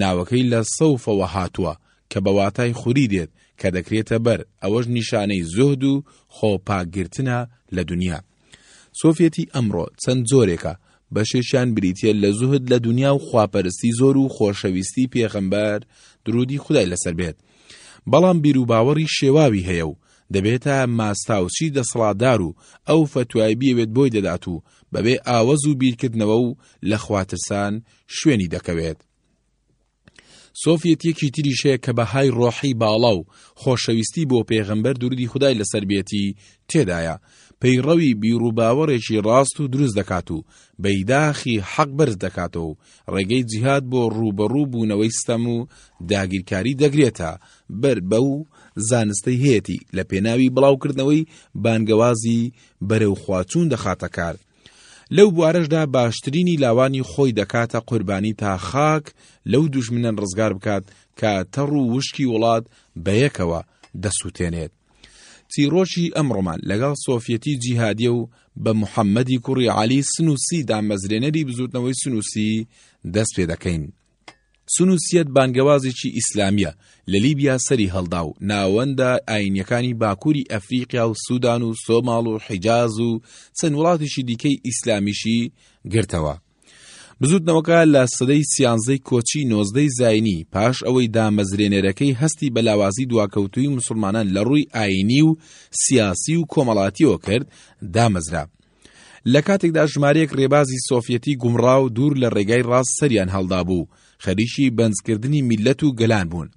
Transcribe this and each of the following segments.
ناوەکەی لە سەوفەوە هاتووە کە بە واتای خوری دێت کە دەکرێتە بەر، ئەوەش نیشانەی زوهد و خۆ پاک گرتنە لە دونیا. سۆفیەتی ئەمڕۆ چەند جۆرێکە، بەشێکیان بریتیە لە زوهد لە دونیا و خواپەرستی زۆر و خۆشەویستی پێغەمبەر دروودی خودای لەسەر بێت بەڵام بیروباوەڕی شێواوی هەیە و دەبێتە ماستاوچی دەسەڵاتدار و ئەو فەتوای بیەوێت بۆی دەدات و بەبێ ئاوەز و بیرکردنەوە و لە خواترسان شوێنی دەکەوێت. سۆفیەتیەکی تریش هەیە کە بەهای ڕۆحی باڵا و خۆشەویستی بۆ پێغەمبەر درودی خدای لەسەر بێتی تێدایە، پەیڕەوی بیروباوەڕێکی ڕاست و دروست دەکات و بەیداخی حەق بەرز دەکاتەوە و ڕێگەی جیهاد بۆ ڕووبەڕوو بوونەوەی ستەم و داگیرکاری دەگرێتە بەر بەو زانستەی هەیەتی لە پێناوی بڵاوکردنەوەی بانگەوازی بەرەو خواچوون دەخاتە کار. لەو بوارەشدا باشترینی لاوانی خۆی دەکاتە قوربانی تا خاک لەو دوژمنەن ڕزگار بکات کە تەڕ و وشکی وڵات بەیەکەوە دەسووتێنێت. چیڕۆکی ئەمڕۆمان لەگەڵ سۆفیەتی جیهادیە و بە محەممەدی کوڕی عەلی سنووسی دامەزرێنەری بزوتنەوەی سنووسی دەست پێ دەکەین. سنوسیەت بانگەوازێکی ئیسلامیە لە لیبیا سەری هەڵدا و ناوەندە ئاینیەکانی باکووری ئەفریقیا و سوودان و سۆماڵ و حیجاز و چەند وڵاتیشی دیکەی ئیسلامیشی گرتەوە بزوتنەوەکە لە سەدەی سیانزەی کۆچی نۆزدەی زینی پاش ئەوەی دامەزرێنەرەکەی هەستی بەلاوازی دواکەوتوی مسلمانان لە ڕووی ئاینی و سیاسی و کۆمەڵاتیەوە کرد دامەزرا لە کاتێکدا ژمارەیەک رێبازی سۆفیەتی گومڕا و دوور لە ڕێگای ڕاست سەریان هەڵدابوو خەریکی بەنجکردنی میللەت و گەلان بوون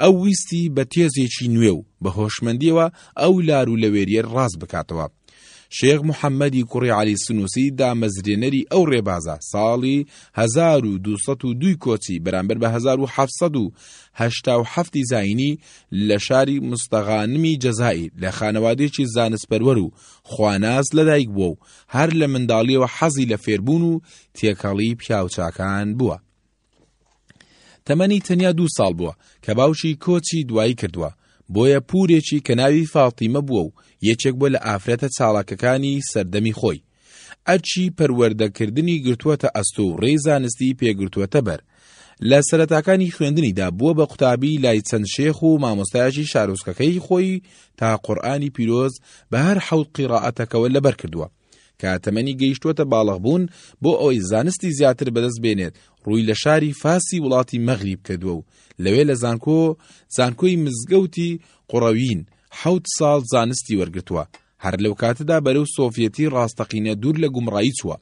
ئەو ویستی بە تێزێکی نوێ و بە هۆشمەندیەوە ئەو لار و لەوێریە ڕاست بکاتەوە شێخ محەممەدی کوڕی علی سنووسی دامەزرێنەری ئەو ڕێبازە ساڵی 1920 کۆچی بەرامبەر بە 1970 زینی لە شاری مستەغانمی جەزایی لە خانەوادێکی زانستپەروەر و خواناز لەدایک بووە و هەر لە منداڵیەوە حەزی لە فێربوون و تێکەڵی پیاوچاکان بووە. تەمەنی تەنیا دوو ساڵ بووە کە باوکی کۆچی دوایی کردووە بۆیە پورێکی کە ناوی فاتیمە بووە و یەکێک بووە لە ئافرەتە چاڵاکەکانی سەردەمی خۆی ئەرچی پەروەردەکردنی گرتووەتە ئەستۆ و ڕێی زانستی پێگرتووەتە بەر لە سەرەتاکانی خوێندنیدا بووە بە قوتابی لای چەند شێخ و مامۆستایەکی شارۆچکەکەی خۆی تا قورئانی پیرۆز بە هەر حەوت قیڕاعەتەکەوە لەبەر کردووە کە تەمەنی گەیشتووەتە باڵغبوون بۆ ئەوەی زانستی زیاتر بەدەست بێنێت ڕووی لە شاری فاسی وڵاتی مەغریب کردووە و لەوێ لە زانکۆ زانکۆی مزگەوتی قوڕەوین حەوت ساڵ زانستی وەرگتووە هەر لەو کاتەدا بەرەو سۆڤەتی ڕاستەقینە دوور لە گومڕایی چووە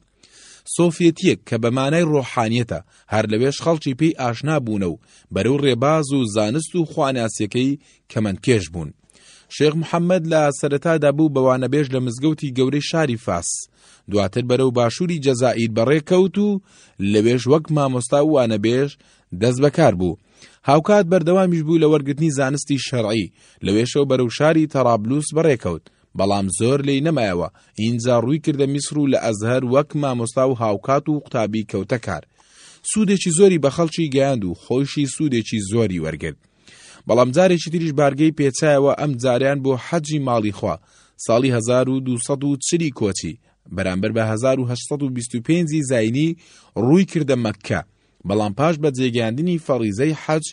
سۆفێتییەک کە بە مانای ڕۆحانیەتە، هەر لەوێش خەڵکی پێی ئاشنا بوونە و بەرەو ڕێباز و زانست و خواناسیەکەی کەمەندکێش بوون. شێخ محەممەد لە سەرەتادا بوو بە وانەبێژ لە مزگەوتی گەورەی شاری فاس، دواتر بەرەو باشووری جەزائیر بەڕێ کەوت و لەوێش وەک مامۆستا و وانەبێژ دەست بەکار بوو. هاوکات بەردەوامیش بوو لە وەرگرتنی زانستی شەرعی، لەوێشەوە بەرەو شاری تەڕابلوس بەڕێکەوت، بەڵام زۆر لێی نەمایەوە ئینجا ڕووی کردە میسر و لە ئەزهەر وەک مامۆستا و هاوکات و قوتابی کەوتە کار سوودێکی زۆری بە خەڵکی گەیاند و خۆیشی سوودێکی زۆری وەرگرت بەڵام جارێکی تریش بارگەی پێچایەوە ئەم جاریان بۆ حەجی ماڵی خوا ساڵی 1940 کۆچی بەرامبەر بە 1925 زینی ڕووی کردە مەککە بەڵام پاش بەجێگەیاندنی فەڕیزەی حەج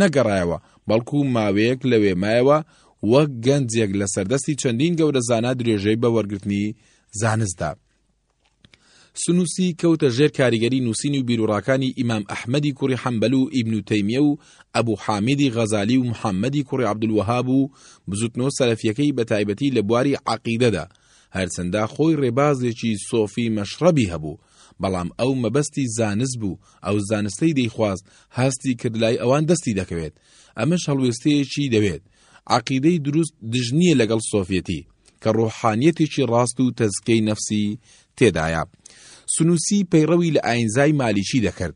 نەگەڕایەوە، بەڵکو ماوەیەک لەوێ مایەوە، وەک گەنجێک لەسەردەستی چەندین گەورە زانا درێژەی بە وەرگرتنی زانست دا. سنووسی کەوتە ژێر کاریگەری نووسین و بیروڕاکانی ئیمام ئەحمەدی کوڕی حەنبەل و ئیبن تەیمیە و ئەبو حامیدی غەزالی و محەممەدی کوڕی عەبدولوەهاب و بزووتنەوە سەلەفییەکەی بەتایبەتی لە بواری عەقیدەدا، هەرچەندە خۆی ڕێبازێکی سۆفی مەشڕەبی هەبوو، بەڵام ئەو مەبەستی زانست بوو، ئەو زانستەی دەیخواست هەستی کرد لای ئەوان دەستی دەکەوێت، ئەمەش هەڵوێستەیەکی دەوێت، عەقیدەی دروست دژ نییە لەگەڵ سۆفیەتی، کە ڕۆحانیەتێکی ڕاست و تەزکیەی نەفسی تێدایە. سنوسی پەیڕەوی لە ئاینزای مالیکی دەکرد،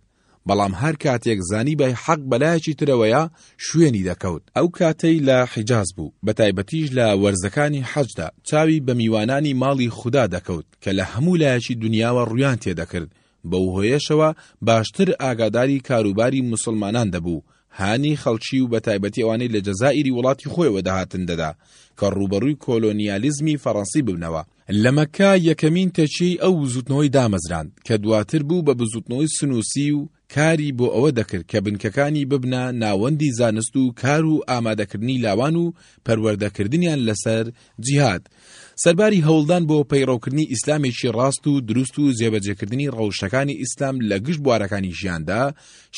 بەڵام هەر کاتێک زانیبای حەق بە لایەکی ترەوەیە شوێنی دەکەوت، ئەو کاتەی لە حیجاز بوو بە تایبەتیش لە وەرزەکانی حەجدا چاوی بە میوانانی ماڵی خودا دەکەوت کە لە هەموو لایەکی دونیاوە ڕوویان تێدەکرد، بەو هۆیەشەوە باشتر ئاگاداری کاروباری موسڵمانان دەبوو هانی خەڵکی و بەتایبەتی ئەوانەی لە جەزائیری وڵاتی خۆیەوە دەهاتن دەدا کە ڕووبەڕووی کۆلۆنیالیزمی فەڕەنسی ببنەوە. لە مەککە یەکەمین تەکیەی ئەو بزووتنەوەی دامەزراند کە دواتر بوو بە بزووتنەوەی سنووسی و کاری بۆ ئەوە دەکرد کە بنکەکانی ببنە ناوەندی زانست و کار و ئامادەکردنی لاوان و پەروەردەکردنیان لەسەر جیهاد، سەرباری هەوڵدان بۆ پەیڕەوکردنی ئیسلامێکی ڕاست و دروست و جێبەجێکردنی ڕەوشتەکانی ئیسلام لە گشت بوارەکانی ژیاندا،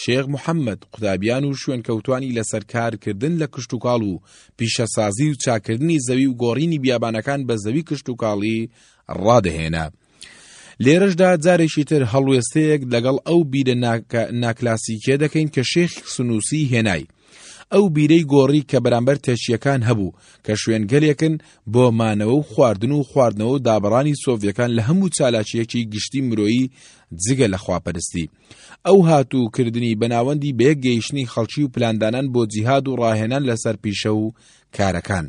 شێخ محەممەد قوتابیان و شوێنکەوتوانی لەسەر کارکردن لە کشتوکاڵ و پیشەسازی و چاککردنی زەوی و گۆڕینی بیابانەکان بە زەوی کشتوکاڵی ڕادەهێنا. لێرەشدا جارێکی تر هەڵوێستەیەک لەگەڵ ئەو بیرە ناکلاسیکیە دەکەین کە شێخ سنووسی هێنای ئەو بیرەی گۆڕی کە بەرامبەر تەچیەکان هەبوو کە شوێنگەلێکن بۆ مانەوە و خواردن و خواردنەوە و دابڕانی سۆڤەکان لە هەموو چالاکیەکی گشتی مرۆیی جگە لە خواپەرستی ئەو هاتوو کردنی بەناوەندی بەیەک گەیشتنی خەڵکی و پلاندانان بۆ جیهاد و ڕاهێنان لەسەر پیشە و کارەکان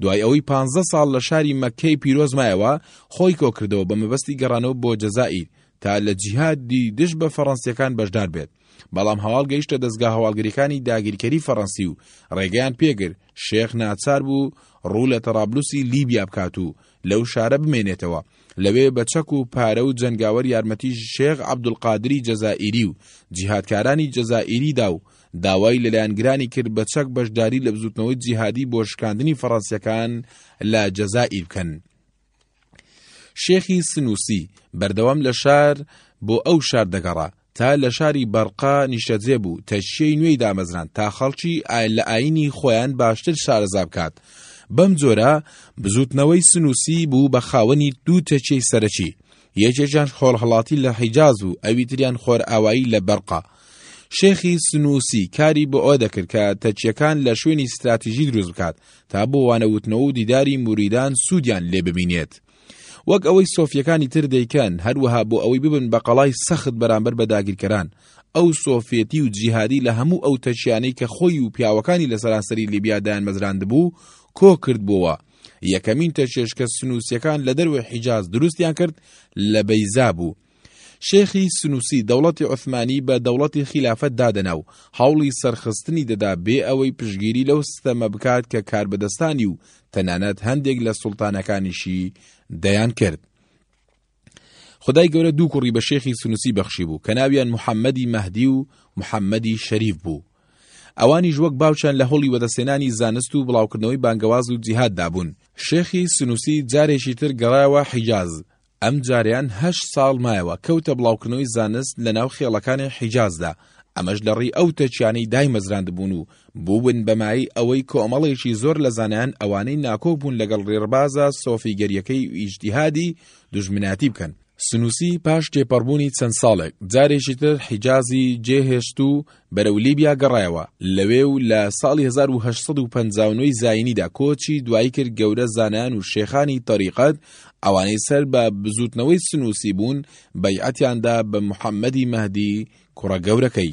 دوای ئەوەی پانزە ساڵ لە شاری مەککەی پیرۆز مایەوە، خۆی کۆکردەوە بە مەبەستی گەڕانەوە بۆ جەزائیر تا لە جیهادی دژ بە فەڕەنسییەکان بەشدار بێت، بەڵام هەواڵ گەیشتە دەزگا هەواڵگرییەکانی داگیرکەری فەڕەنسی و ڕێگەیان پێ گرت، شێخ ناچار بوو ڕوو لە تەڕابلوسی لیبیا بکات و لەو شارە بمێنێتەوە، لەوێ بە چەک و پارە و جەنگاوەر یارمەتی شێخ عەبدولقادری جەزائیری و جیهادکارانی جەزائیری دا و داوای لە لایەنگرانی کرد بە چەک بەشداری لە بزووتنەوەی جیهادی بۆ شکاندنی فەڕەنسییەکان لە جەزائیر بکەن. شێخی سنووسی بەردەوام لە شار بۆ ئەو شار دەگەڕا، تا لە شاری بەرقە نیشتەجێ بوو، تەکیەی نوێی دامەزراند تا خەڵکی ئایل لە ئایینی خۆیان باشتر شارەزا بکات، بەم جۆرە بزووتنەوەی سنووسی بوو بە خاوەنی دوو تەکیەی سەرەکی، یەکێکیان خۆرهەڵاتی لە حیجاز و ئەوی تریان خۆرئاوایی لە بەرقە. شێخی سنووسی کاری بۆ ئەوە دەکرد کە تەکیەکان لە شوێنی ستراتیژی دروست بکات تا بۆ وانەوتنەوە و دیداری موریدان سوودیان لێ ببینێت. وەک ئەوەی سۆفیەکانی تر دەیکەن هەروەها بۆ ئەوەی ببن بە قەڵای سەخت بەرامبەر بە داگیرکەران ئەو سۆفێتی و جیهادی لە هەموو ئەو تەچیانەی کە خۆی و پیاوەکانی لە سەرانسەری لیبیا دایان مەزراندبوو کۆ کردبووەوە یەکەمین تەچێشکە سنووسەکان لە دەروێ حیجاز دروستیان کرد لە بەیزا بوو شێخی سنوسی دەوڵەتی عوثمانی بە دەوڵەتی خیلافەت دادەنا و هەوڵی سەرخستنی دەدا بێ ئەوەی پشتگیری لەو ستەمە بکات کە کاربەدەستانی و تەنانەت هەندێک لە سوڵتانەکانیشی دەیان کرد. خدای گەورە دوو کوڕی بە شێخی سنوسی بەخشی بوو کە ناویان محەممەدی مەهدی و محەممەدی شەریف بوو. ئەوانیش وەک باوچان لە هەوڵی وەدەسێنانی زانست و بڵاوکردنەوەی بانگەواز و جیهاددا بوون شێخی سنووسی جارێکی تر گەڕایەوە حیجاز ئەم جارەیان هەشت ساڵ مایەوە کەوتە بڵاوکردنەوەی زانست لە ناو خێڵەکانی حیجازدا، ئەمەش لە ڕێی ئەو تەکیانەی دایمەزراندبوون و بوون بە مایەی ئەوەی کۆمەڵێکی زۆر لە زانایان ئەوانەی ناکۆک بوون لەگەڵ ڕێڕبازە سۆفیگەریەکەی و ئیجتیهادی، دوژمنایەتی بکەن. سنوسی پاش تێپەڕبوونی چەند ساڵێک، جارێکی تر حیجازی جێهێشت و بەرەو لیبیا گەڕایەوە، لەوێ و لە ساڵی هەزار و هەشت سەد و پەنجا و نۆ زاینیدا کۆچی دوایی کرد گەورە زانایان و شێخانی تەریقەت ئەوانەی سەر بە بزووتنەوەی سنووسی بوون بەیعەتیان دا بە محەمەدی مەهدی کوڕە گەورەکەی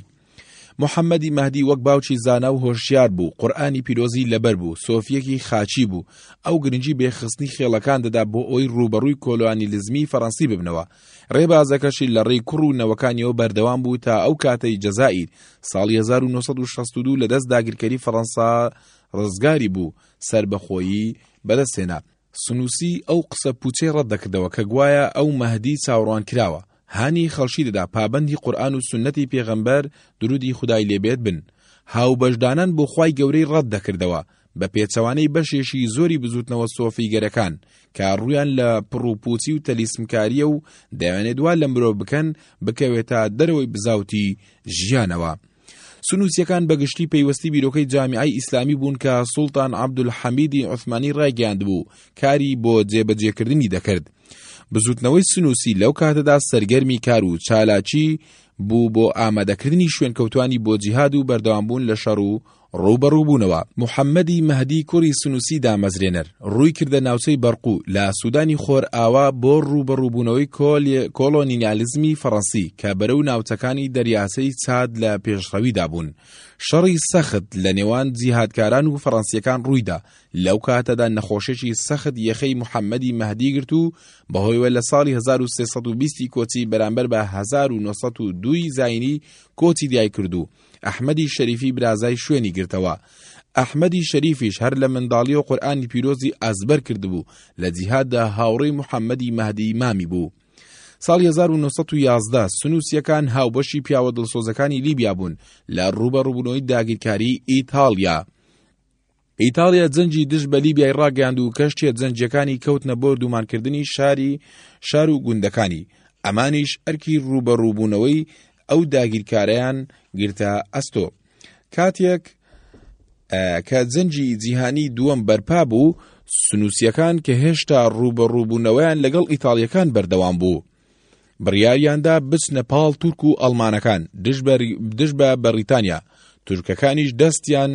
محەمەدی مەهدی وەک باوکی زانا و هۆشیار بوو قورئانی پیرۆزی لەبەر بوو سۆفیەکی خاچی بوو ئەو گرنگی بێخستنی خێڵەکان دەدا بۆ ئەوی ڕووبەڕووی کۆلۆانیلزمی فەرەنسی ببنەوە ڕێبازەکەشی لە ڕێی کوڕ و نەوەکانیەوە بەردەوام بوو تا ئەو کاتەی جەزائیر ساڵی 1962 لە دەست داگیرکەری فەڕەنسا ڕزگاری بوو سەربەخۆیی بەدەستهێنا. سنووسی ئەو قسە پووچەی ڕەت دەکردەوە کە گوایە ئەو مەهدی چاوڕوانکراوە، هانی خەڵکی دەدا پابەندی قورئان و سوننەتی پێغەمبەر، دروودی خودای لێ بێت، بن. هاوبەشدانان بۆ خوای گەورەی ڕەت دەکردەوە، بە پێچەوانەی بەشێشی زۆری بزووتنەوە سۆفیگەرەکان کە ڕوویان لە پڕوپوچی و تەلیسمکاریە و دەیانێت وا لە مرۆڤ بکەن بکەوێتە دەرەوەی بزاوتی ژیانەوە. سنووسیەکان بەگشتی پەیوەستی بیرۆکەی جامیعی ئیسلامی بوون کە سوڵتان عەبدولحەمیدی عوثمانی ڕایگەیاند بوو کاری بۆ جێبەجێکردنی دەکرد. بزوتنەوەی سنووسی لەو کاتەدا سەرگەرمی کار و چالاکی بوو بۆ ئامادەکردنی شوێنکەوتانی بۆ جیهاد و بەردەوامبوون لە شەڕ و ڕووبەڕووبوونەوە، محەممەدی مەهدی کوڕی سنووسی دامەزرێنەر، ڕووی کردە ناوچەی بەرقو لە سوودانی خۆرئاوا بۆ ڕووبەڕووبوونەوەی کۆلۆنیالیزمی فەڕەنسی کە بەرەو ناوچەکانی دەریاچەی چاد لە پێشڕەویدا بوون. شەڕی سەخت لە نێوان جیهادکاران و فەڕەنسییەکان ڕوویدا، لەو کاتەدا نەخۆشێکی سەخت یەخەی محەممەدی مەهدی گرت و بەهۆیەوە لە ساڵی هەزار و سێ سەد و بیست ی کۆچی بەرامبەر بە هەزار و نۆ سەد و دوو ی زایینی کۆچی دایکرد و ئەحمەدی شەریفی برازای شوێنی گرتەوە. ئەحمەدی شەریفیش هەر لە منداڵییەوە قورئانی پیرۆزی ئەزبەر کردبوو، لە جیهاددا هاوڕێی محەممەدی مەهدیی مامی بوو. ساڵی هەزار و نۆ سەد و یازدە سنووسییەکان هاوبەشی پیاوە دڵسۆزەکانی لیبیا بوون لە ڕووبەڕووبوونەوەی داگیرکاریی ئیتاڵیا. ئیتاڵیا جەنگی دژ بە لیبیای ڕاگەیاند و کەشتیە جەنگیەکانی کەوتنە بۆردومانکردنی شاری شار و گوندەکانی، ئەمانیش ئەرکی ڕووبەڕووبوونەوەی ئەو داگیرکارەیان گرتە ئەستۆ. کاتێک کە جەنگی جیهانی دووەم بەرپا بوو، سنووسیەکان کە هێشتا ڕووبەڕووبوونەوەیان لەگەڵ ئیتاڵیەکان بەردەوام بوو، بڕیاریاندا بچنە پاڵ تورک و ئەڵمانەکان دژ بە بەڕیتانیا تورکەکانیش دەستیان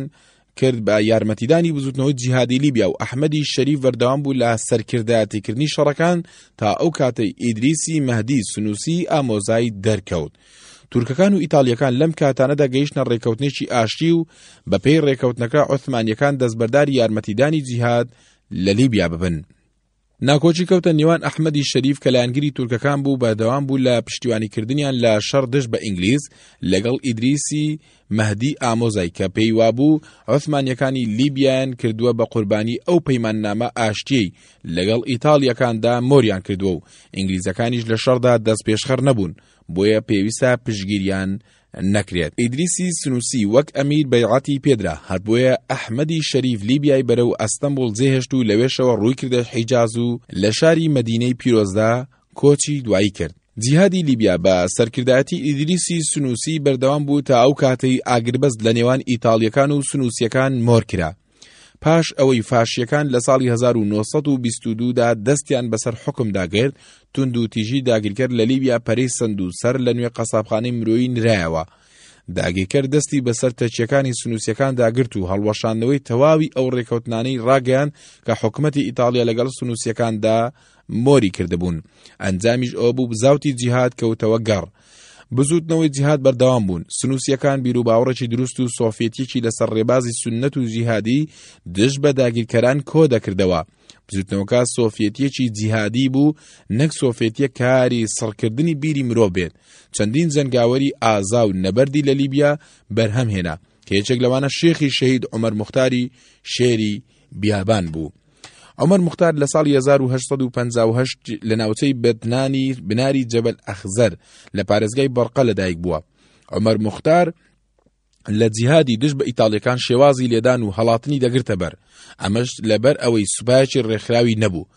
کرد بە یارمەتیدانی بزوتنەوەی جیهادی لیبیا و ئەحمەدی شەریف بەردەوام بوو لە سەرکردایەتیکردنی شەڕەکان تا ئەو کاتەی ئیدریسی مەهدی سنووسی ئامۆزای دەرکەوت. تورکەکان و ئیتالیەکان لەم کاتانەدا گەیشتە ڕێکەوتنێکی ئاشتی و بەپێی ڕێکەوتنەکە عوثمانیەکان دەستبەرداری یارمەتیدانی جیهاد لە لیبیا ببن. ناکۆکی کەوتە نێوان ئەحمەدی شەریف کە لایەنگری تورکەکان بوو بەردەوام بوو لە پشتیوانیکردنیان لە شەڕ دژ بە ئینگلیز لەگەڵ ئیدریسی مەهدی ئامۆزای کە پێی وابوو عوسمانیەکانی لیبیایان کردووە بە قوربانی ئەو پەیماننامە ئاشتیەی لەگەڵ ئیتاڵیەکاندا مۆریان کردووە و ئینگلیزەکانیش لە شەڕدا دەست پێشخەر نەبوون بۆیە پێویستە پشگیریان نەکرێت ئیدریسی سنوسی وەک ئەمیر بەیعەتی پێدرا هەربۆیە ئەحمەدی شەریف لیبیای بەرەو ئەستەمبوڵ جێهێشت و لەوێشەوە ڕووی کردە حیجاز و لە شاری مەدینەی پیرۆزدا کۆچی دوایی کرد جیهادی لیبیا بە سەرکردایەتی ئیدریسی سنوسی بەردەوام بوو تا ئەو کاتەی ئاگربەست لە نێوان ئیتاڵیەکان و سنوسیەکان مۆرکرا پاش ئەوەی فاشیەکان لە ساڵی 1922 دا دەستیان بەسەر حکم داگرت تونند و تیژی داگیرکەر لە لیبیا پەرەی سند و سەر لە نوێ قەسابخانەی مرۆیی نرایەوە داگیرکەر دەستی بەسەر تەچیەکانی سنووسەکان داگرت و هەڵوەشاندنەوەی تەواوی ئەو ڕێکەوتنانەی ڕاگەیان کە حکوومەتی ئیتالیا لەگەڵ سنووسەکاندا مۆری کردبوون ئەنجامیش ئەو بوو بزاوتی جیهات کەوتەوە گەڕ بزوتنەوەی جیهاد بەردەوام بوون سنووسیەکان بیروباوڕێکی دروست و سۆفێتیکی لەسەر ڕێبازی سنت و جیهادی دژ بە داگیرکەران کۆ دەکردەوە بزوتنەوەکە سۆفێتیەکی جیهادی بوو نەک سۆفێتیە کاری سڕکردنی بیری مرۆ بێت چەندین جەنگاوەری ئازا و نەبەردی لە لیبیا بەرهەم هێنا کە یەکێک لەوانە شێخی شەهید عمر مختاری شێری بیابان بوو عومەر موختار لە ساڵی 1858 لە ناوچەی بەدنانی بناری جەبەل ئەخزەر لە پارێزگای بەڕقە لەدایک بووە عمر مختار لە جیهادی دژ بە ئیتاڵیەکان شێوازی لێدان و هەڵاتنی دەگرتە بەر ئەمەش لەبەر ئەوەی سوپایەکی ڕێکخراوی نەبوو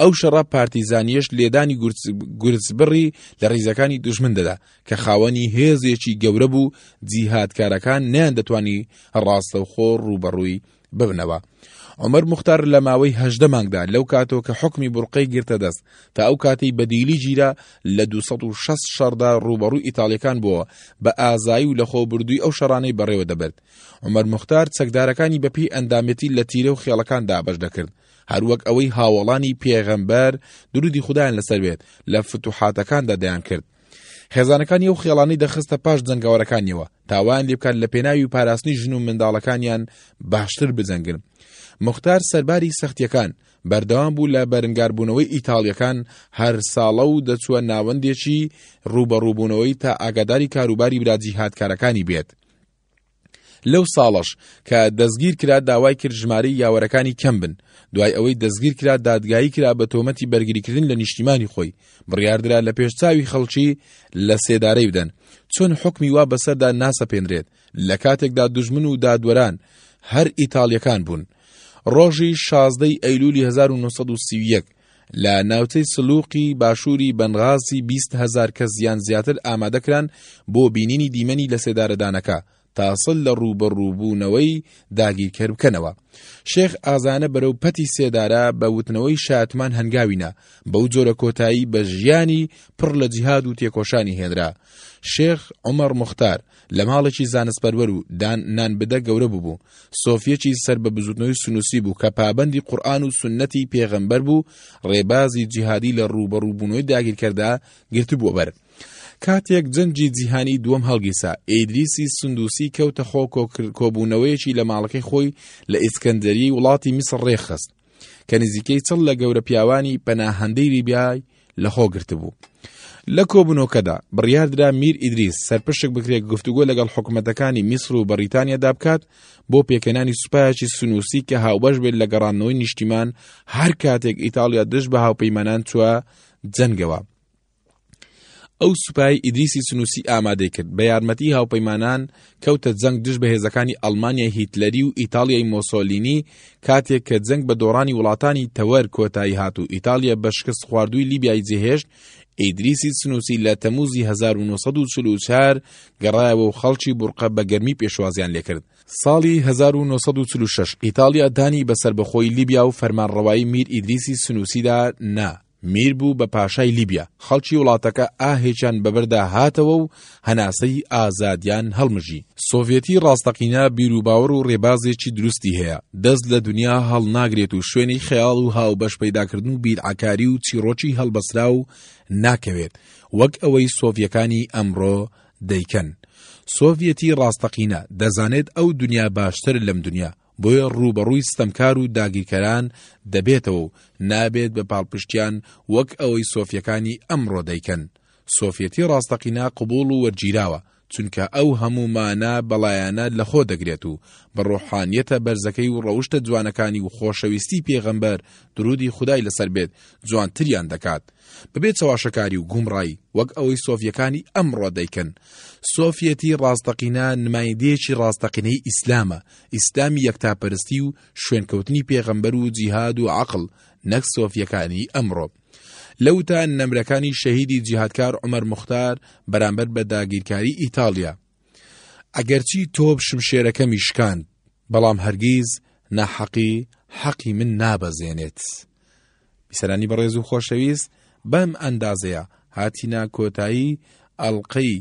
ئەو شەڕە پارتیزانیش لێدانی گورزبڕی لە ڕیزەکانی دژمن دەدا کە خاوەنی هێزێکی گەورە بوو جیهادکارەکان نیان دەتوانی ڕاستەوخۆ ڕوبەڕووی ببنەوە. عومەر موختار لە ماوەی هەژدە مانگدا لەو کاتەوە کە حوکمی بورقەی گرتە دەست تا ئەو کاتەی بە دیلی گیرا لە دوو سەد و شەست شەڕدا ڕووبەڕووی ئیتاڵیەکان بووەوە بە ئازایی و لەخۆبوردووی ئەو شەڕانەی بەڕێوە دەبرد عومەر موختار چەکدارەکانی بەپێی ئەندامێتی لە تیرە و خێڵەکان دابەش دەکرد هەروەک ئەوەی هاوەڵانی پێغەمبەر درودی خودایان لەسەر بێت لە فتوحاتەکاندا دەیان کرد خێزانەکانی ئەو خێڵانەی دەخستە پاش جەنگاوەرەکانیەوە تاوان لێ بکات لە پێناوی پاراستنی ژن و منداڵەکانیان باشتر بجەنگن مختار سەرباری سەختیەکان بەردەوام بوو لە بەرنگاربوونەوەی ئیتاڵیەکان هەر ساڵە و دەچووە ناوەندێکی ڕوبەڕووبوونەوەی تا ئاگاداری کاروباری براجی هاتکارەکانی بێت لەو ساڵەش کە دەستگیر کرا داوای کرد ژمارەی یاوەرەکانی کەم بن دوای ئەوەی دەستگیر کرا دادگایی کرا بە تۆمەتی بەرگریکردن لە نیشتیمانی خۆی بڕاردرا لە پێش چاوی خەڵکی لە سێدارەی بدەن چۆن حکمی وا بەسەردا ناسەپێنرێت لە کاتێکدا دژمن و دادوەران هەر ئیتاڵیەکان بوون ڕۆژی 16 ئەیلولی 1970 لە ناوچەی سلووقی باشووری بەنغازی بیست هەزار کەس یان زیاتر ئامادەکران بۆ بینینی دیمەنی لەسێدارەدانەکە تا سڵ لە ڕووبەڕووبوونەوەی داگیرکەر بکەنەوە. شێخ ئازانە بەرەو پەتی سێدارە بە وتنەوەی شاتمان هەنگاوی نا، بەو جۆرە کۆتایی بە ژیانی پڕ لە جیهاد و تێکۆشانی هێنرا. شێخ عومەڕ موختار، لە ماڵێکی زانستپەروەر و دان نان بدە گەورە ببوو سۆفیەکی سەر بە بزوتنەوەی سنووسی بوو کە پابەندی قورآن و سنەتی پێغەمبەر بوو ڕێبازی جیهادی لە ڕووبەڕووبوونەوەی داگیرکەردا گرتبووە بەر کاتێک جەنگی جیهانی دووەم هەڵگیرسا ئیدریسی سندوسی کەوتە خۆ کۆبوونەوەیەکی لە ماڵەکەی خۆی لە ئیسکەندەریەی وڵاتی میسر ڕێخست کە نزیکەی چڵ لە گەورە پیاوانی پەناهەندەی لیبیای لەخۆ گرتبوو. لە کۆبنەوەکەدا بڕیاردرا میر ئیدریس سەرپشک بکرێت گفتوگۆ لەگەڵ حکوومەتەکانی میسر و بەریتانیادا بکات بۆ پێکەنانی سوپایەکی سنووسی کە هاوبەش بێت لە گەڕانەوەی نیشتیمان هەر کاتێک ئیتالیا دژ بە هاوپەیمانان چوە جەنگەوە. ئەو سوپای ئیدریسی سنووسی ئامادەی کرد بە یارمەتی هاوپەیمانان کەوتە جەنگ دژ بە هێزەکانی ئەڵمانیای هیتلەری و ئیتاڵیای مۆسۆلینی کاتێک کە جەنگ بە دۆڕانی وڵاتانی تەوەر کۆتایی هات و ئیتالیا بە شکست خواردووی لیبیای جێهێشت ئیدریسی سنووسی لە تەموزی 1944 گەڕایەوە و خەڵکی بورقە بە گەرمی پێشوازیان لێکرد. ساڵی 1946 ئیتالیا دانی بە سەربەخۆی لیبیا و فەرمانڕەوایی میر ئیدریسی سنووسیدا نا. میر بوو بە پاشای لیبیا، خەڵکی وڵاتەکە ئاهێکیان بەبەردا هاتەوە و هەناسەی ئازادیان هەڵمژی. سۆڤێتی ڕاستەقینە بیروباوەڕ و ڕێبازێکی دروستی هەیە، دەست لە دونیا هەڵناگرێت و شوێنی خەیاڵ و هاوبەش پەیداکردن و بیدعەکاری و چیڕۆکی هەڵبەستراو ناکەوێت، وەک ئەوەی سۆڤیەکانی ئەمڕۆ دەیکەن. سۆڤێتی ڕاستەقینە دەزانێت ئەو دونیا باشترە لەم دونیا، بۆیە ڕووبەڕووی ستەمکار و داگیرکەران دەبێتەوە و نابێت بە پاڵپشتیان وەک ئەوەی سۆفیەکانی ئەمڕۆ دەیکەن. سۆفیەتی ڕاستەقینە قبوڵ و وەرگیراوە، چونکە ئەو هەموو مانا بەڵایانە لەخۆ دەگرێت و بە ڕۆحانیەتە بەرزەکەی و ڕەوشتە جوانەکانی و خۆشەویستی پێغەمبەر دروودی خودای لەسەر بێت جوانتریان دەکات بەبێ چەواشەکاری و گومڕای وەک ئەوەی سۆفیەکانی ئەمڕۆ دەیکەن. سۆفیەتی ڕاستەقینە نمایندەیەکی ڕاستەقینەی ئیسلامە، ئیسلامی یەکتاپەرستی و شوێنکەوتنی پێغەمبەر و جیهاد و عەقڵ نەک سۆفیەکانی ئەمڕۆ. لە وتە نەمرەکانی شەهیدی جیهادکار عومەر موختار بەرامبەر بە داگیرکاری ئیتاڵیا. ئەگەرچی تۆپ شمشێرەکەمی شکاند، بەڵام هەرگیز ناحەقی حەقی من نابەزێنێت. بیسەرانی بەڕێز و خۆشەویست بەم ئەندازەیە هاتینە کۆتایی ئەڵلقەی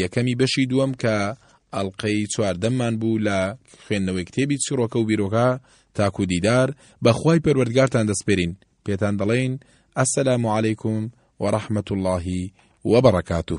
یەکەمی بەشی دووەم کە ئەڵلقەی چواردەممان بوو لە خوێندنەوەی کتێبی چیڕۆکە و بیرۆکە تاکو دیدار بەخوای پەروەردگارتان دەستپێرین پێتان دەڵێین ئەسەلام عیکم وەڕەحمەت اللهی وبرکاته